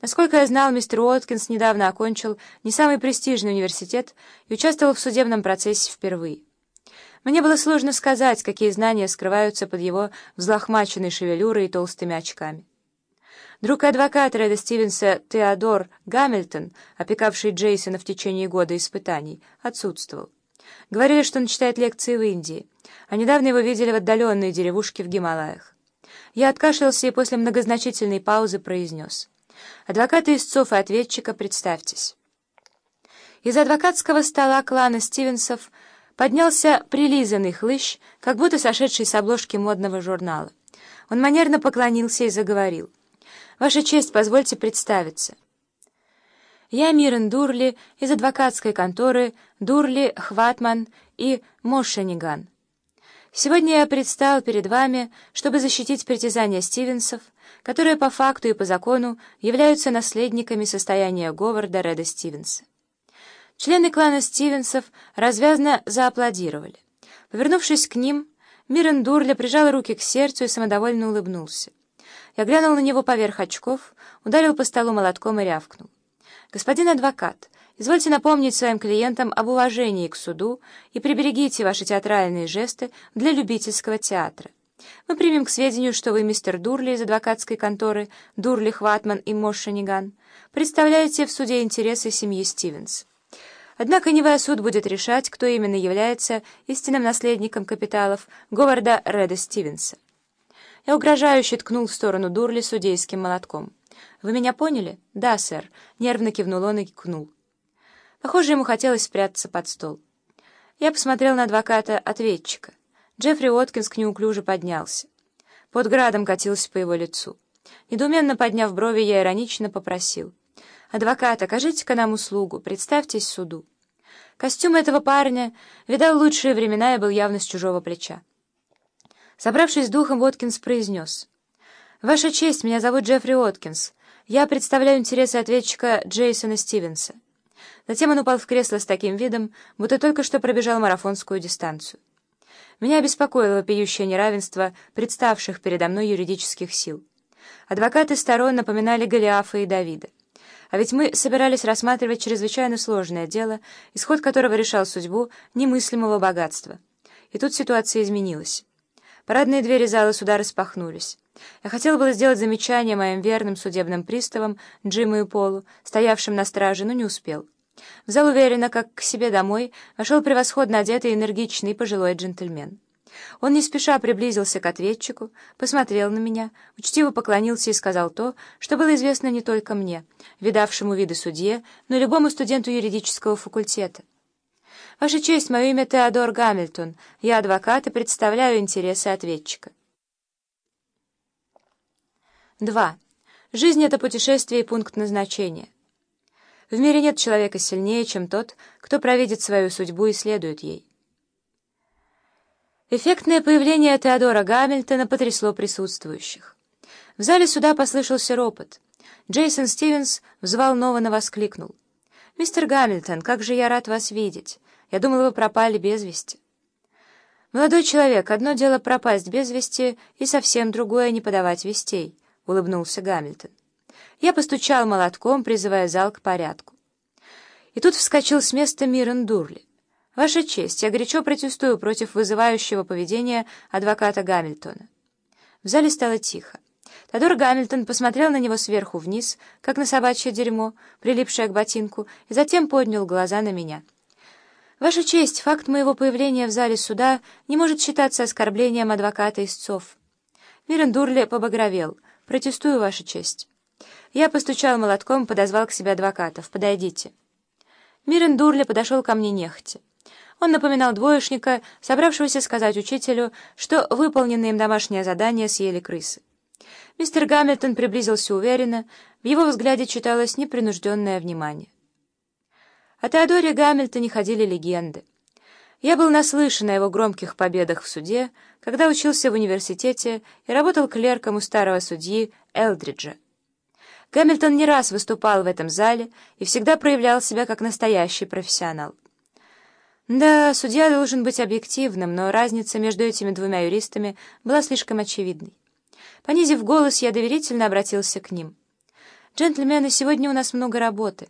Насколько я знал, мистер Уоткинс недавно окончил не самый престижный университет и участвовал в судебном процессе впервые. Мне было сложно сказать, какие знания скрываются под его взлохмаченной шевелюрой и толстыми очками. Друг адвоката Реда Стивенса Теодор Гамильтон, опекавший Джейсона в течение года испытаний, отсутствовал. Говорили, что он читает лекции в Индии, а недавно его видели в отдаленной деревушке в Гималаях. Я откашлялся и после многозначительной паузы произнес. «Адвокаты истцов и ответчика, представьтесь». Из адвокатского стола клана Стивенсов поднялся прилизанный хлыщ, как будто сошедший с обложки модного журнала. Он манерно поклонился и заговорил. «Ваша честь, позвольте представиться». Я Мирен Дурли из адвокатской конторы Дурли, Хватман и Мошениган. Сегодня я предстал перед вами, чтобы защитить притязания Стивенсов, которые по факту и по закону являются наследниками состояния Говарда Реда Стивенса. Члены клана Стивенсов развязно зааплодировали. Повернувшись к ним, Мирен Дурля прижал руки к сердцу и самодовольно улыбнулся. Я глянул на него поверх очков, ударил по столу молотком и рявкнул. «Господин адвокат, извольте напомнить своим клиентам об уважении к суду и приберегите ваши театральные жесты для любительского театра. Мы примем к сведению, что вы, мистер Дурли из адвокатской конторы Дурли, Хватман и Мошениган, представляете в суде интересы семьи Стивенс. Однако не вы, суд будет решать, кто именно является истинным наследником капиталов Говарда Реда Стивенса. Я угрожающе ткнул в сторону Дурли судейским молотком. «Вы меня поняли?» «Да, сэр», — нервно кивнул он и кивнул. Похоже, ему хотелось спрятаться под стол. Я посмотрел на адвоката-ответчика. Джеффри Уоткинс неуклюже поднялся. Под градом катился по его лицу. Недоуменно подняв брови, я иронично попросил. «Адвокат, окажите-ка нам услугу, представьтесь суду». Костюм этого парня видал лучшие времена и был явно с чужого плеча. Собравшись с духом, Уоткинс произнес. «Ваша честь, меня зовут Джеффри Уоткинс. Я представляю интересы ответчика Джейсона Стивенса». Затем он упал в кресло с таким видом, будто только что пробежал марафонскую дистанцию. Меня обеспокоило вопиющее неравенство представших передо мной юридических сил. Адвокаты сторон напоминали Голиафа и Давида. А ведь мы собирались рассматривать чрезвычайно сложное дело, исход которого решал судьбу немыслимого богатства. И тут ситуация изменилась. Парадные двери зала суда распахнулись. Я хотела было сделать замечание моим верным судебным приставам Джиму и Полу, стоявшим на страже, но не успел. В зал уверенно, как к себе домой, вошел превосходно одетый энергичный пожилой джентльмен. Он не спеша приблизился к ответчику, посмотрел на меня, учтиво поклонился и сказал то, что было известно не только мне, видавшему виды судье, но и любому студенту юридического факультета. «Ваша честь, мое имя Теодор Гамильтон. Я адвокат и представляю интересы ответчика». 2. Жизнь — это путешествие и пункт назначения. В мире нет человека сильнее, чем тот, кто провидит свою судьбу и следует ей. Эффектное появление Теодора Гамильтона потрясло присутствующих. В зале суда послышался ропот. Джейсон Стивенс взволнованно воскликнул. «Мистер Гамильтон, как же я рад вас видеть! Я думал, вы пропали без вести». «Молодой человек, одно дело пропасть без вести, и совсем другое — не подавать вестей», — улыбнулся Гамильтон. Я постучал молотком, призывая зал к порядку. И тут вскочил с места Мирен Дурли. «Ваша честь, я горячо протестую против вызывающего поведения адвоката Гамильтона». В зале стало тихо. Тодор Гамильтон посмотрел на него сверху вниз, как на собачье дерьмо, прилипшее к ботинку, и затем поднял глаза на меня — «Ваша честь, факт моего появления в зале суда не может считаться оскорблением адвоката истцов». Мирен Дурли побагровел. «Протестую, Ваша честь». Я постучал молотком, подозвал к себе адвокатов. «Подойдите». Мирен Дурли подошел ко мне нехотя. Он напоминал двоечника, собравшегося сказать учителю, что выполненные им домашнее задание съели крысы. Мистер Гамильтон приблизился уверенно, в его взгляде читалось непринужденное внимание. О Теодоре Гамильтоне ходили легенды. Я был наслышан о его громких победах в суде, когда учился в университете и работал клерком у старого судьи Элдриджа. Гамильтон не раз выступал в этом зале и всегда проявлял себя как настоящий профессионал. Да, судья должен быть объективным, но разница между этими двумя юристами была слишком очевидной. Понизив голос, я доверительно обратился к ним. «Джентльмены, сегодня у нас много работы».